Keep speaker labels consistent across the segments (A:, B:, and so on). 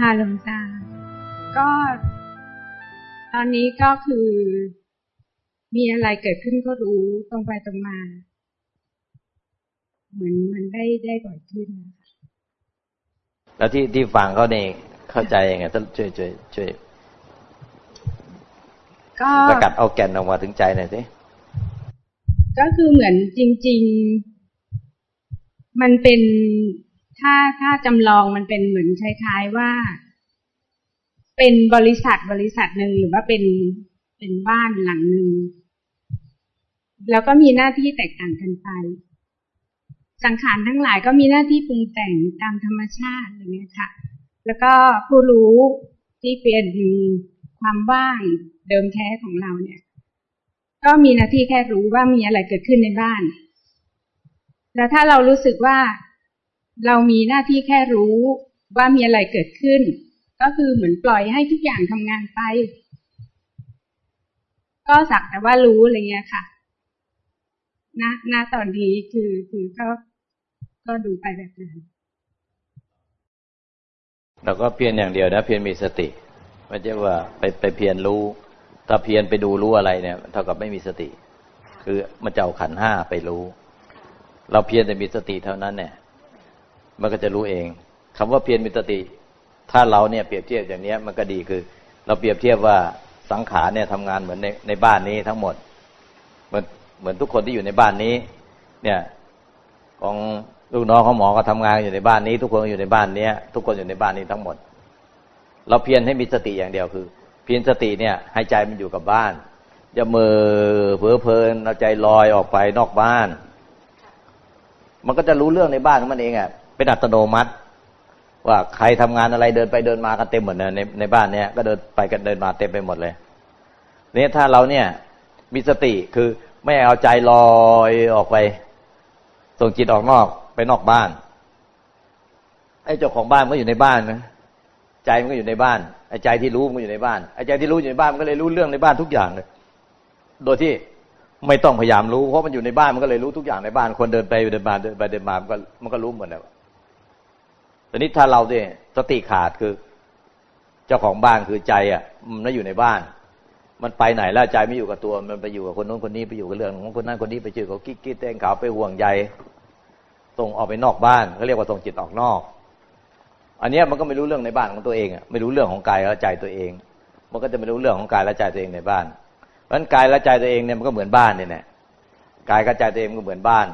A: ค่ะหลวงตา ก็ตอนนี้ก็คือ มีอะไรเกิดขึ้นก็รู้ตรงไปตรงมา เหมือนมันได้ได้บ่อยขึ้นนะคะ
B: แล้วที่ที่ฟังเขาเนี่ยเข้าใจยังไงท่านช่วยช่วยช่วยก็สกัดเอาแก่นออกมาถึงใจหน่อยสิ
A: ก็คือเหมือนจริง ๆ มันเป็น ถ้าถ้าจำลองมันเป็นเหมือนคล้ายๆว่า เป็นบริษัทบริษัทหนึ่งหรือว่าเป็นเป็นบ้านหลังหนึ่งแล้วก็มีหน้าที่แตกต่างกันไป สังขารทั้งหลายก็มีหน้าที่ปรุงแต่งตามธรรมชาติอย่างนี้ค่ะ แล้วก็ผู้รู้ที่เป็นความว่างเดิมแท้ของเราเนี่ย ก็มีหน้าที่แค่รู้ว่ามีอะไรเกิดขึ้นในบ้าน แล้วถ้าเรารู้สึกว่า เรามีหน้าที่แค่รู้ว่ามีอะไรเกิดขึ้น ก็คือเหมือนปล่อยให้ทุกอย่างทำงานไป ก็สักแต่ว่ารู้อะไรเงี้ยค่ะณณตอนนี้คือคือก็ก็ดูไปแบบนั้น
B: เราก็เพียรอย่างเดียวนะเพียรมีสติไม่ใช่ว่าไปไปเพียรรู้ ถ้าเพียรไปดูรู้อะไรเนี่ยเท่ากับไม่มีสติ คือมันจะเอาขันห้าไปรู้ เราเพียรแต่มีสติเท่านั้นเนี่ย มันก็จะรู้เองคำว่าเพียรมีสติ ถ้าเราเนี่ยเปรียบเทียบอย่างนี้มันก็ดีคือ เราเปรียบเทียบว่าสังขารเนี่ยทำงานเหมือนในในบ้านนี้ทั้งหมด เหมือนเหมือนทุกคนที่อยู่ในบ้านนี้ เนี่ยของลูกน้องของหมอก็ทำงานอยู่ในบ้านนี้ ทุกคนอยู่ในบ้านเนี้ยทุกคนอยู่ในบ้านนี้ทั้งหมด เราเพียรให้มีสติอย่างเดียวคือ เพียรสติเนี่ยให้ใจมันอยู่กับบ้านอย่ามือเผลอเพลินเอาใจลอยออกไปนอกบ้าน มันก็จะรู้เรื่องในบ้านของมันเองอะ เป็นอัตโนมัติ ว่าใครทำงานอะไรเดินไปเดินมากันเต็มหมดเลยในในบ้านเนี้ยก็เดินไปกันเดินมาเต็มไปหมดเลยนี่ถ้าเราเนี่ยมีสติคือไม่เอาใจลอยออกไป ส่งจิตออกนอกไปนอกบ้านไอ้เจ้าของบ้านก็อยู่ในบ้านนะใจมันก็อยู่ในบ้านไอ้ใจที่รู้มันก็อยู่ในบ้านไอ้ใจที่รู้อยู่ในบ้านมันก็เลยรู้เรื่องในบ้านทุกอย่างเลย โดยที่ไม่ต้องพยายามรู้เพราะมันอยู่ในบ้านมันก็เลยรู้ทุกอย่างในบ้าน คนเดินไปเดินมาเดินไปเดินมามันก็มันก็รู้หมดแล้ว ต่นี้ถ้าเราเนี่ยสติขาดคือเจ้าของบ้านคือใจอะ มันไม่อยู่ในบ้าน มันไปไหนแล้วใจไม่อยู่กับตัว มันไปอยู่กับคนโน้นคนนี้ไปอยู่กับเรื่องของคนนั้นคนนี้ไปเจอเขากิ๊กกิ๊กแตงขาวไปห่วงใยส่งออกไปนอกบ้านเขาเรียกว่าส่งจิตออกนอก อันนี้มันก็ไม่รู้เรื่องในบ้านของตัวเองอะไม่รู้เรื่องของกายและใจตัวเอง มันก็จะไม่รู้เรื่องของกายและใจตัวเองในบ้านเพราะฉะนั้นกายและใจตัวเองเนี่ยมันก็เหมือนบ้านเนี่ยแหละกายกับใจตัวเองก็เหมือนบ้าน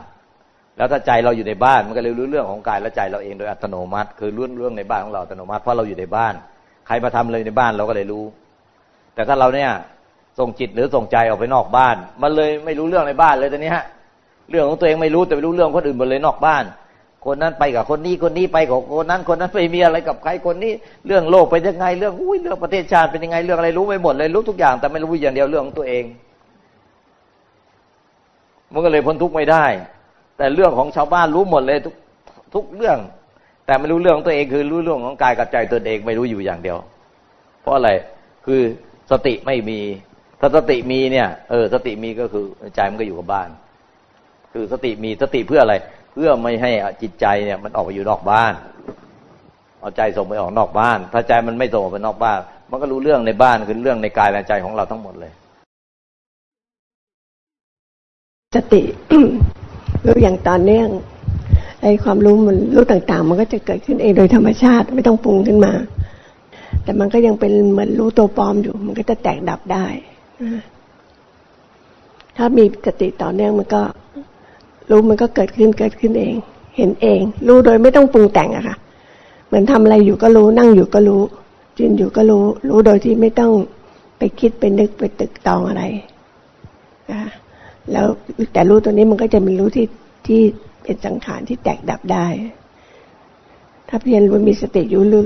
B: แล้วถ้าใจเราอยู่ในบ้านมันก็เลยรู้เรื่องของกายและใจเราเองโดยอัตโนมัติ คือรู้เรื่องในบ้านของเราอัตโนมัติเพราะเราอยู่ในบ้าน ใครมาทำเลยในบ้านเราก็เลยรู้ แต่ถ้าเราเนี่ยส่งจิตหรือส่งใจออกไปนอกบ้าน มันเลยไม่รู้เรื่องในบ้านเลยตอนนี้ฮะเรื่องของตัวเองไม่รู้แต่ไปรู้เรื่องคนอื่นหมดเลยนอกบ้าน คนนั้นไปกับคนนี้คนนี้ไปกับคนนั้นคนนั้นไปมีอะไรกับใครคนนี้ เรื่องโลกเป็นยังไงเรื่องอุ้ยเรื่องประเทศชาติเป็นยังไงเรื่องอะไรรู้ไปหมดเลยรู้ทุกอย่าง แต่ไม่รู้อย่างเดียวเรื่องของตัวเอง มันก็เลยพ้นทุกข์ไม่ได้ แต่เรื่องของชาวบ้านรู้หมดเลยทุกทุกเรื่อง แต่ไม่รู้เรื่องของตัวเองคือรู้เรื่องของกายกับใจตัวเองไม่รู้อยู่อย่างเดียว เพราะอะไรคือสติไม่มี ถ้าสติมีเนี่ยเออสติมีก็คือใจมันก็อยู่กับบ้าน คือสติมีสติเพื่ออะไร เพื่อไม่ให้จิตใจเนี่ยมันออกไปอยู่นอกบ้าน เอาใจส่งไปออกนอกบ้าน ถ้าใจมันไม่ส่งออกไปนอกบ้าน มันก็รู้เรื่องในบ้านคือเรื่องในกายและใจของเราทั้งหมดเลย
C: สติ รู้อย่างต่อเนื่องไอ้ความรู้มันรู้ต่างๆ มันก็จะเกิดขึ้นเองโดยธรรมชาติไม่ต้องปรุงขึ้นมา แต่มันก็ยังเป็นเหมือนรู้ตัวปลอมอยู่ มันก็จะแตกดับได้ ถ้ามีสติต่อเนื่องมันก็ รู้มันก็เกิดขึ้นเกิดขึ้นเอง เห็นเอง รู้โดยไม่ต้องปรุงแต่งอะค่ะเหมือนทำอะไรอยู่ก็รู้นั่งอยู่ก็รู้ยืนอยู่ก็รู้ รู้โดยที่ไม่ต้องไปคิดไปนึกไปตึกตองอะไรนะคะ แล้วแต่รู้ตัวนี้มันก็จะเป็นรู้ที่ที่เป็นสังขารที่แตกดับได้ ถ้าเพียรรู้มีสติอยู่รู้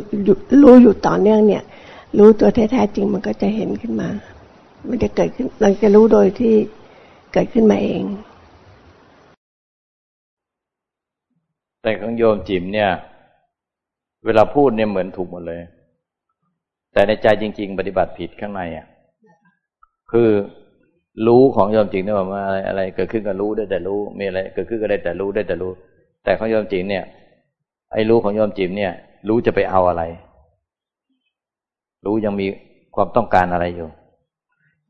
C: รู้อยู่ต่อเนื่องเนี่ย รู้ตัวแท้ๆจริงมันก็จะเห็นขึ้นมา มันจะเกิดขึ้นเราจะรู้โดยที่เกิดขึ้นมาเอง
B: แต่ของโยมจิมเนี่ย เวลาพูดเนี่ยเหมือนถูกหมดเลย แต่ในใจจริง ๆ ปฏิบัติผิดข้างในอะ คือ รู้ของยอมจริงเนี่ยว่าอะไรอะไรเกิดขึ้นก็รู้ได้แต่รู้ มีอะไรเกิดขึ้นก็ได้แต่รู้ได้แต่รู้ แต่ของยอมจริงเนี่ย ไอ้รู้ของยอมจิมเนี่ย รู้จะไปเอาอะไร รู้ยังมีความต้องการอะไรอยู่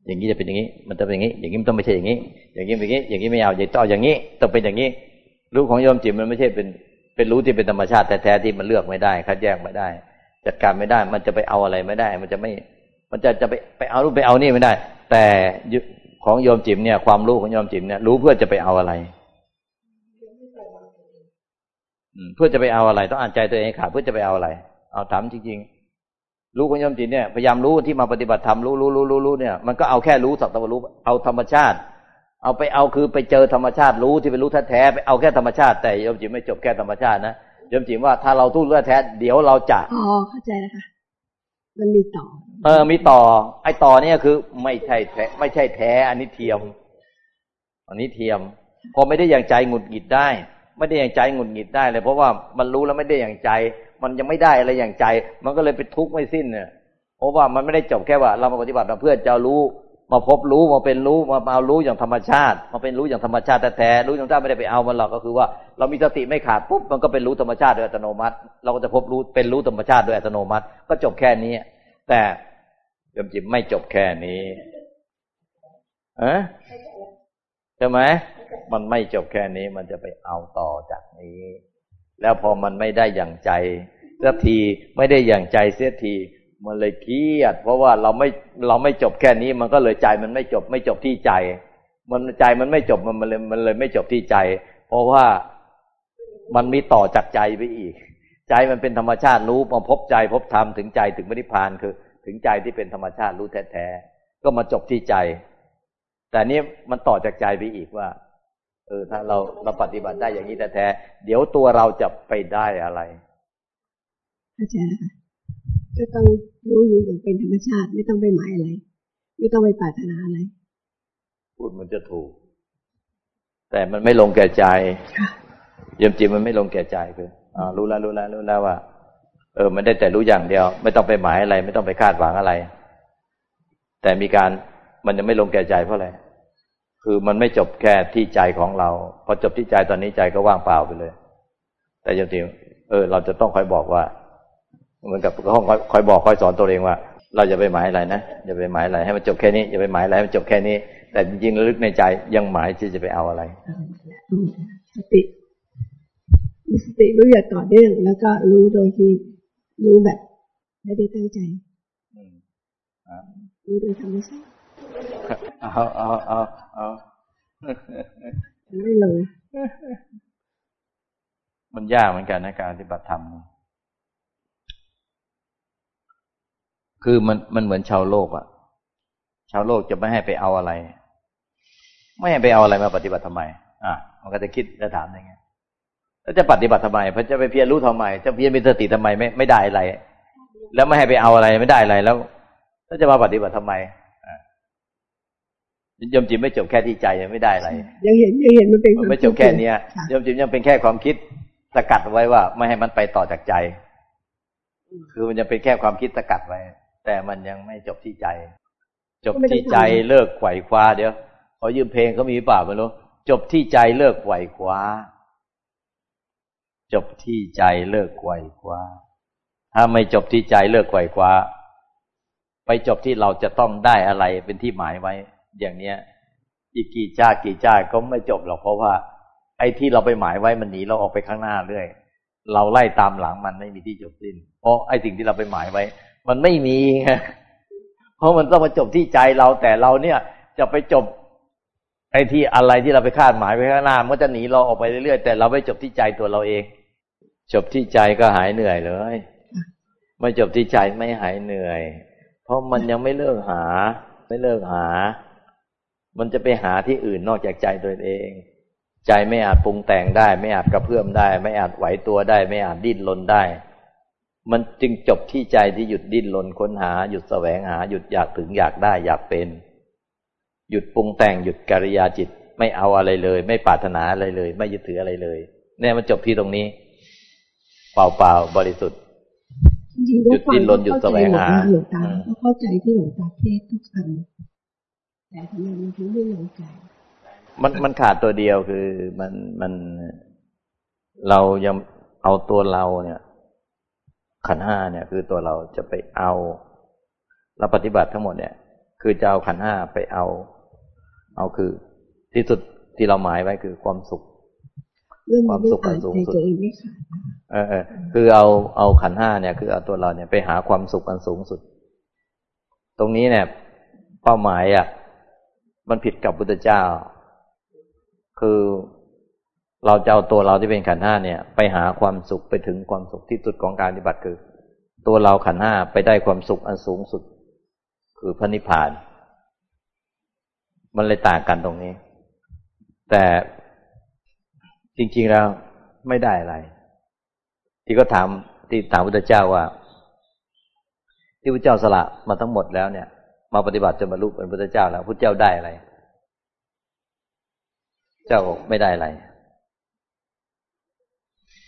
B: อย่างนี้จะเป็นอย่างนี้ มันจะเป็นอย่างนี้ อย่างนี้มันต้องไม่ใช่อย่างนี้ อย่างนี้เป็นอย่างนี้ อย่างนี้ไม่เอาอย่างต้องอย่างนี้ต้องเป็นอย่างนี้ รู้ของโยมจิตมันไม่ใช่เป็น เป็นรู้ที่เป็นธรรมชาติแท้ๆที่มันเลือกไม่ได้คัดแยกไม่ได้ จัดการไม่ได้ มันจะไปเอาอะไรไม่ได้ มันจะไม่ มันจะจะไปไปเอารู้ไปเอานี่ไม่ได้ แต่ ของโยมจิมเนี่ยความรู้ของโยมจิมเนี่ยรู้เพื่อจะไปเอาอะไรเพื่อจะไปเอาอะไรต้องอ่านใจตัวเองขาดเพื่อจะไปเอาอะไร เอาถามจริงๆ รู้ของโยมจิตเนี่ยพยายามรู้ที่มาปฏิบัติธรรมรู้รู้รู้รู้รู้เนี่ยมันก็เอาแค่รู้สักตะวันรู้เอาธรรมชาติ เอาไปเอาคือไปเจอธรรมชาติรู้ที่เป็นรู้แท้ๆไปเอาแค่ธรรมชาติ แต่โยมจิตไม่จบแค่ธรรมชาตินะโยมจิตว่าถ้าเราทุกเรื่องแท้เดี๋ยวเราจะ
C: อ๋อเข้าใจแล้วค่ะ มันมีต่อ
B: เออ มีต่อ ไอ้ต่อเนี่ยคือ ไม่ใช่แท้ไม่ใช่แท้ อันนี้เทียม อันนี้เทียม พอไม่ได้อย่างใจหงุดหงิดได้ ไม่ได้อย่างใจหงุดหงิดได้เลย เพราะว่ามันรู้แล้วไม่ได้อย่างใจ มันยังไม่ได้อะไรอย่างใจ มันก็เลยไปทุกข์ไม่สิ้นเนี่ยเพราะว่ามันไม่ได้จบแค่ว่า เรามาปฏิบัติมาเพื่อจะรู้ มาพบรู้มาเป็นรู้มาเอารู้อย่างธรรมชาติ มาเป็นรู้อย่างธรรมชาติแต่แท้รู้อย่างธรรมชาติไม่ได้ไปเอามันหรอกก็คือว่าเรามีสติไม่ขาดปุ๊บมันก็เป็นรู้ธรรมชาติโดยอัตโนมัติ เราก็จะพบรู้เป็นรู้ธรรมชาติโดยอัตโนมัติ ก็จบแค่นี้ แต่ยมจิตไม่จบแค่นี้เออใช่ไหมมันไม่จบแค่นี้มันจะไปเอาต่อจากนี้ แล้วพอมันไม่ได้อย่างใจเสียทีไม่ได้อย่างใจเสียที มันเลยเครียด เพราะว่าเราไม่เราไม่จบแค่นี้ มันก็เลยใจมันไม่จบไม่จบที่ใจ มันใจมันไม่จบมันมันเลยมันเลยไม่จบที่ใจ เพราะว่ามันมีต่อจากใจไปอีก ใจมันเป็นธรรมชาติรู้มาพบใจพบธรรมถึงใจถึงมรรคพานคือ ถึงใจที่เป็นธรรมชาติรู้แท้ๆก็มาจบที่ใจ แต่นี้มันต่อจากใจไปอีกว่าเออถ้าเราเราปฏิบัติได้อย่างนี้แต่แท้เดี๋ยวตัวเราจะไปได้อะไร
C: อาจารย์ ก็ต้องรู้อยู่อย่างเป็นธรรมชาติ ไม่ต้องไปหมายอะไร ไม่ต้องไปปรารถนาอะไร
B: พูดมันจะถูก แต่มันไม่ลงแก่ใจยมจิตมันไม่ลงแก่ใจคืออ่ารู้แล้วรู้แล้วรู้แล้วว่า เออ มันได้แต่รู้อย่างเดียว ไม่ต้องไปหมายอะไร ไม่ต้องไปคาดหวังอะไร แต่มีการมันจะไม่ลงแก่ใจเพราะอะไรคือมันไม่จบแค่ที่ใจของเรา พอจบที่ใจตอนนี้ใจก็ว่างเปล่าไปเลย แต่จริงๆเออ เราจะต้องคอยบอกว่า เหมือนกับเขาคอยบอกคอยสอนตัวเองว่า เราจะไปหมายอะไรนะอย่าไปหมายอะไรให้มันจบแค่นี้อย่าไปหมายอะไรให้มันจบแค่นี้ แต่จริงๆลึกในใจยังหมายที่จะไปเอาอะไร
C: สติมีสติรู้อย่างต่อเนื่องแล้วก็รู้โดยที่รู้แบบไม่ได้ตั้งใจรู้โดยธรรมชาติ
B: เอาเอาเอาเอา
C: ไม่เลย
B: มันยากเหมือนกันนะการปฏิบัติธรรม คือมันมันเหมือนชาวโลกอะชาวโลกจะไม่ให้ไปเอาอะไร ไม่ให้ไปเอาอะไรมาปฏิบัติทำไม อะมันก็จะคิดจะถามอย่างเงี้ยแล้วจะปฏิบัติทำไมพระจะไปเพียรรู้ทำไม จะเพียรมีสติทำไมไม่ไม่ได้อะไร แล้วไม่ให้ไปเอาอะไรไม่ได้อะไรแล้วแล้วจะมาปฏิบัติทำไมยมจิตไม่จบแค่ที่ใจยังไม่ได้อะไร
C: ยังเห็นยังเห็นมันเป็น
B: ไม่จบแค่เนี้ยยมจิตยังเป็นแค่ความคิดสกัดไว้ว่า ไม่ให้มันไปต่อจากใจ คือมันจะเป็นแค่ความคิดสกัดไว้ แต่มันยังไม่จบที่ใจ จบที่ใจเลิกไขว่คว้าเดี๋ยวขอยืมเพลงเขามีป่าไม่รู้จบที่ใจเลิกไขว่คว้า จบที่ใจเลิกไขว่คว้า ถ้าไม่จบที่ใจเลิกไขว่คว้า ไปจบที่เราจะต้องได้อะไรเป็นที่หมายไว้ อย่างเนี้ยอีกกี่ชาติกี่ชาติก็ไม่จบหรอกเพราะว่า ไอ้ที่เราไปหมายไว้มันหนีเราออกไปข้างหน้าเรื่อยเราไล่ตามหลังมันไม่มีที่จบสิ้น เพราะไอ้สิ่งที่เราไปหมายไว้ มันไม่มีไงเพราะมันต้องมาจบที่ใจเราแต่เราเนี่ย จะไปจบไอ้ที่อะไรที่เราไปคาดหมายไว้ข้างหน้ามันจะหนีเราออกไปเรื่อยๆแต่เราไม่จบที่ใจตัวเราเอง จบที่ใจก็หายเหนื่อยเลยไม่จบที่ใจไม่หายเหนื่อย เพราะมันยังไม่เลิกหา ไม่เลิกหา มันจะไปหาที่อื่นนอกจากใจตัวเอง ใจไม่อาจปรุงแต่งได้ ไม่อาจกระเพื่อมได้ ไม่อาจไหวตัวได้ ไม่อาจดิ้นรนได้ มันจึงจบที่ใจที่หยุดดิ้นรนค้นหา หยุดแสวงหา หยุดอยากถึงอยากได้อยากเป็น หยุดปรุงแต่งหยุดกิริยาจิตไม่เอาอะไรเลย ไม่ปรารถนาอะไรเลย ไม่ยึดถืออะไรเลยเนี่ยมันจบที่ตรงนี้ เปล่าเปล่าบริสุทธิ์หยุดดิ้นรนหยุดแสวงหา
C: เข้าใจที่หลวงตาเทศทุกคำแต่ทำไมมันถึงไม่ลงใจ
B: มันมันขาดตัวเดียวคือมันมันเรายังเอาตัวเราเนี่ย ขันห้าเนี่ย คือตัวเราจะไปเอาเราปฏิบัติทั้งหมดเนี่ย คือจะเอาขันห้าไปเอา เอาคือ ที่สุดที่เราหมายไว้คือความสุข ความสุขอันสูงสุดเออเออคือเอาเอาขันห้าเนี่ย คือเอาตัวเราเนี่ยไปหาความสุขอันสูงสุด ตรงนี้เนี่ย เป้าหมายอะ มันผิดกับพุทธเจ้า คือ เราจะเอาตัวเราที่เป็นขันห้าเนี่ย ไปหาความสุขไปถึงความสุขที่สุดของการปฏิบัติคือ ตัวเราขันห้าไปได้ความสุขอันสูงสุด คือพระนิพพาน มันเลยต่างกันตรงนี้ แต่จริง ๆ แล้วไม่ได้อะไร ที่ก็ถามที่ถามพุทธเจ้าว่า ที่พระเจ้าสละมาทั้งหมดแล้วเนี่ย มาปฏิบัติจนบรรลุเป็นพุทธเจ้าแล้วพุทธเจ้าได้อะไร เจ้าไม่ได้อะไร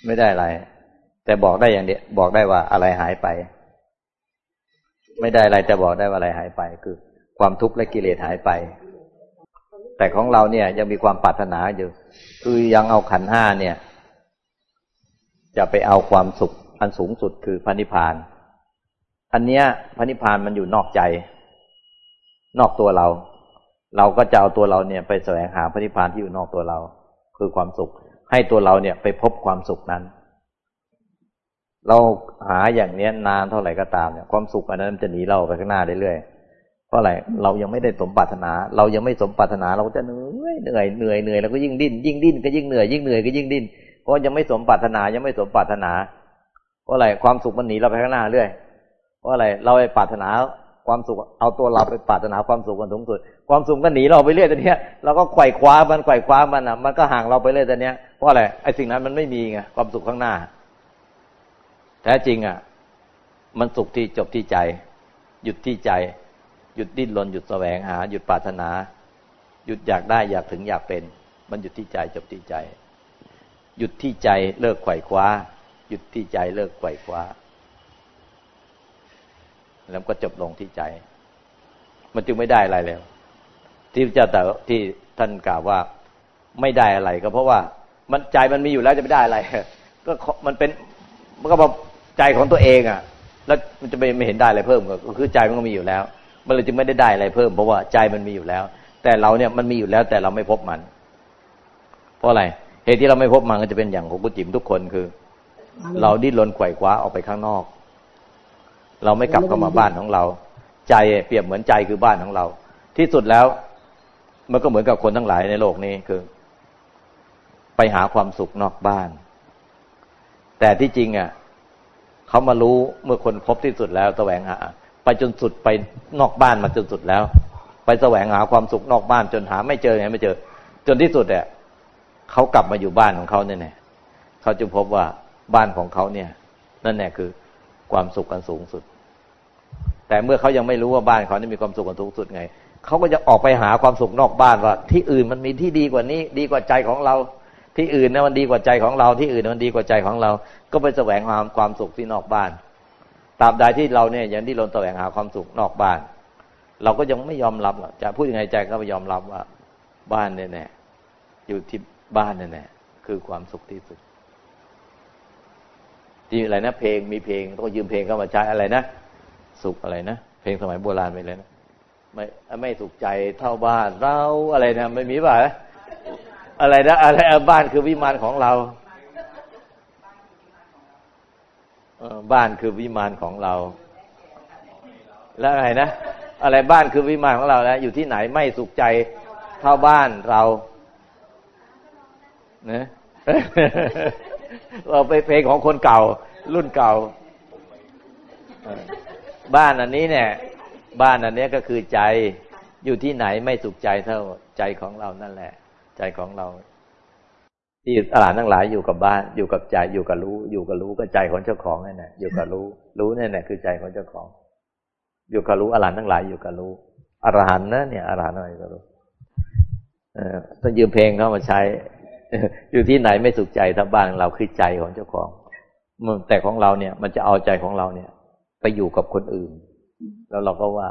B: ไม่ได้อะไร แต่บอกได้อย่างเดียวบอกได้ว่าอะไรหายไป ไม่ได้อะไรแต่บอกได้ว่าอะไรหายไป คือ ความทุกข์และกิเลสหายไป แต่ของเราเนี่ยยังมีความปรารถนาอยู่ คือยังเอาขันห้าเนี่ย จะไปเอาความสุขอันสูงสุดคือพระนิพพาน อันเนี้ยพระนิพพานมันอยู่นอกใจ นอกตัวเรา เราก็จะเอาตัวเราเนี่ย ไปแสวงหาพระนิพพานที่อยู่นอกตัวเรา คือความสุข ให้ตัวเราเนี่ยไปพบความสุขนั้น เราหาอย่างเนี้ยนานเท่าไหร่ก็ตามเนี่ยความสุขอันนั้นมันจะหนีเราไปข้างหน้าเรื่อยๆเพราะอะไรเรายังไม่ได้สมปรารถนา เรายังไม่สมปรารถนาเราจะเหนื่อยเหนื่อยเหนื่อยเหนื่อยแล้วก็ยิ่งดิ้นยิ่งดิ้นก็ยิ่งเหนื่อยยิ่งเหนื่อยก็ยิ่งดิ้นเพราะยังไม่สมปรารถนายังไม่สมปรารถนา เพราะอะไรความสุขมันหนีเราไปข้างหน้าเรื่อยเพราะอะไรเราไปปรารถนา ความสุขเอาตัวเราไปปรารถนาความสุขกันสูงสุด ความสุขก็หนีเราไปเรื่อยแต่เนี้ยเราก็ไขว่คว้ามันไขว่คว้ามันอะมันก็ห่างเราไปเรื่อยแต่เนี้ยเพราะอะไรไอ้สิ่งนั้นมันไม่มีไงความสุขข้างหน้า แท้จริงอะ มันสุขที่จบที่ใจ หยุดที่ใจ หยุดดิ้นรนหยุดแสวงหา หยุดปรารถนา หยุดอยากได้อยากถึงอยากเป็น มันหยุดที่ใจจบที่ใจ หยุดที่ใจเลิกไขว่คว้า หยุดที่ใจเลิกไขว่คว้า แล้วก็จบลงที่ใจ มันจึงไม่ได้อะไรแล้ว ที่พระเจ้าแต่ที่ท่านกล่าวว่าไม่ได้อะไร ก็เพราะว่ามันใจมันมีอยู่แล้วจะไม่ได้อะไร ก็มันเป็นมันก็บอกใจของตัวเองอะ แล้วมันจะไม่ไม่เห็นได้อะไรเพิ่มก็คือใจมันก็มีอยู่แล้ว มันเลยจึงไม่ได้ได้อะไรเพิ่มเพราะว่าใจมันมีอยู่แล้ว แต่เราเนี่ยมันมีอยู่แล้ว แต่เราไม่พบมัน เพราะอะไรเหตุที่เราไม่พบมันก็จะเป็นอย่างของกุจิมทุกคนคือ เราดิ้นรนไขว่คว้าออกไปข้างนอก เราไม่กลับเข้ามาบ้านของเรา ใจเปรียบเหมือนใจคือบ้านของเรา ที่สุดแล้ว มันก็เหมือนกับคนทั้งหลายในโลกนี้คือ ไปหาความสุขนอกบ้าน แต่ที่จริงอะเขามารู้เมื่อคนพบที่สุดแล้วแสวงหา ไปจนสุดไปนอกบ้านมาจนสุดแล้ว ไปแสวงหาความสุขนอกบ้าน จนหาไม่เจอไงไม่เจอ จนที่สุดเนี่ยเขากลับมาอยู่บ้านของเขาเนี่ยเขาจึงพบว่าบ้านของเขาเนี่ย นั่นแหละคือความสุขกันสูงสุด แต่เมื่อเขายังไม่รู้ว่าบ้านเขานี่มีความสุขกันสูงสุดไงเขาก็จะออกไปหาความสุขนอกบ้านว่า ที่อื่นมันมีที่ดีกว่านี้ ดีกว่าใจของเรา ที่อื่นนะมันดีกว่าใจของเรา ที่อื่นมันดีกว่าใจของเรา ก็ไปแสวงหาความสุขที่นอกบ้านตราบใดที่เราเนี่ยยังที่ลนแสวงหาความสุขนอกบ้าน เราก็ยังไม่ยอมรับจะพูดยังไงใจก็ไม่ยอมรับว่า บ้านเนี่ยแน่อยู่ที่บ้านเนี่ยแน่คือความสุขที่สุดที่อะไรนะเพลงมีเพลงต้องยืมเพลงเข้ามาใช้อะไรนะ สุขอะไรนะเพลงสมัยโบราณไปเลยนะไม่ไม่สุขใจเท่าบ้านเราอะไรนะไม่มีป่ะอะไรนะอะไรบ้านคือวิมานของเราบ้านคือวิมานของเรา แล้วอะไรนะอะไรบ้านคือวิมานของเราแล้วอยู่ที่ไหนไม่สุขใจเท่าบ้านเราเนะเราไปเพลงของคนเก่า รุ่นเก่า บ้านอันนี้เนี่ย บ้านอันนี้ก็คือใจอยู่ที่ไหนไม่สุขใจเท่าใจของเรานั่นแหละ ใจของเรา ที่อรหันทั้งหลายอยู่กับบ้าน อยู่กับใจอยู่กับรู้ อยู่กับรู้ก็ใจของเจ้าของนั่นแหละอยู่กับรู้ รู้นั่นแหละคือใจของเจ้าของ อยู่กับรู้อรหันทั้งหลายอยู่กับรู้อรหันนะเนี่ยอรหันอะไรก็รู้เออต้องยืมเพลงเข้ามาใช้ อยู่ที่ไหนไม่สุขใจถ้าบ้านเราคือใจของเจ้าของแต่ของเราเนี่ย มันจะเอาใจของเราเนี่ย ไปอยู่กับคนอื่น แล้วเราก็ว่า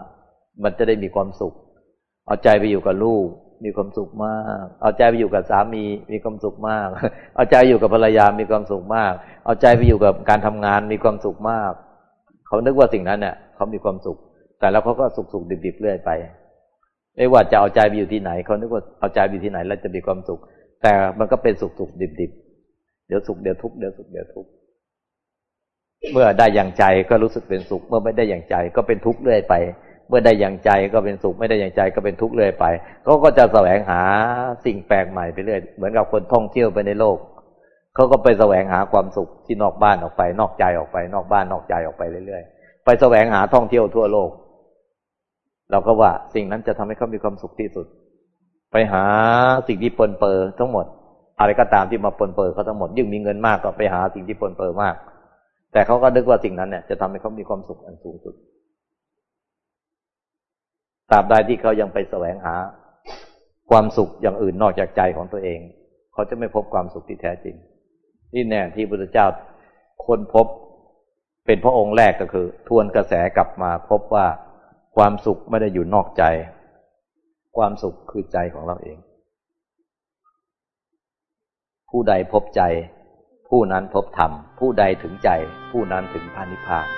B: มันจะได้มีความสุข เอาใจไปอยู่กับลูก มีความสุขมาก เอาใจไปอยู่กับสามีมีความสุขมาก เอาใจอยู่กับภรรยามีความสุขมาก เอาใจไปอยู่กับการทำงานมีความสุขมาก เขานึกว่าสิ่งนั้นเนี่ยเขามีความสุข แต่แล้วเขาก็สุขสุขดิบดิบเรื่อยไป ไม่ว่าจะเอาใจไปอยู่ที่ไหน เขานึกว่าเอาใจไปอยู่ที่ไหนแล้วจะมีความสุข แต่มันก็เป็นสุขสุขดิบดิบเดี๋ยวสุขเดี๋ยวทุกข์เดี๋ยวสุขเดี๋ยวทุกข์ เมื่อได้อย่างใจก็รู้สึกเป็นสุข เมื่อไม่ได้อย่างใจก็เป็นทุกข์เรื่อยไป เมื่อได้อย่างใจก็เป็นสุข ไม่ได้อย่างใจก็เป็นทุกข์เรื่อยไปเขาก็จะแสวงหาสิ่งแปลกใหม่ไปเรื่อยเหมือนกับคนท่องเที่ยวไปในโลกเขาก็ไปแสวงหาความสุขที่นอกบ้านออกไป นอกใจออกไป นอกบ้านนอกใจออกไปเรื่อยๆไปแสวงหาท่องเที่ยวทั่วโลก เราก็ว่าสิ่งนั้นจะทำให้เขามีความสุขที่สุด ไปหาสิ่งที่ปนเปื้อทั้งหมด อะไรก็ตามที่มาปนเปื้อเขาทั้งหมดยิ่งมีเงินมากก็ไปหาสิ่งที่ปนเปื้อมาก แต่เขาก็นึกว่าสิ่งนั้นเนี่ยจะทำให้เขามีความสุขอันสูงสุดตราบใดที่เขายังไปแสวงหา ความสุขอย่างอื่นนอกจากใจของตัวเอง เขาจะไม่พบความสุขที่แท้จริง นี่แน่ที่พระพุทธเจ้าค้นพบเป็นพระองค์แรกก็คือ ทวนกระแสกลับมาพบว่าความสุขไม่ได้อยู่นอกใจ ความสุขคือใจของเราเอง ผู้ใดพบใจ ผู้นั้นพบธรรม ผู้ใดถึงใจ ผู้นั้นถึงพานิพพาน